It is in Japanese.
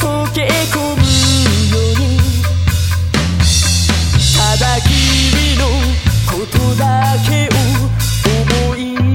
溶け込むように。ただ君のことだけを思い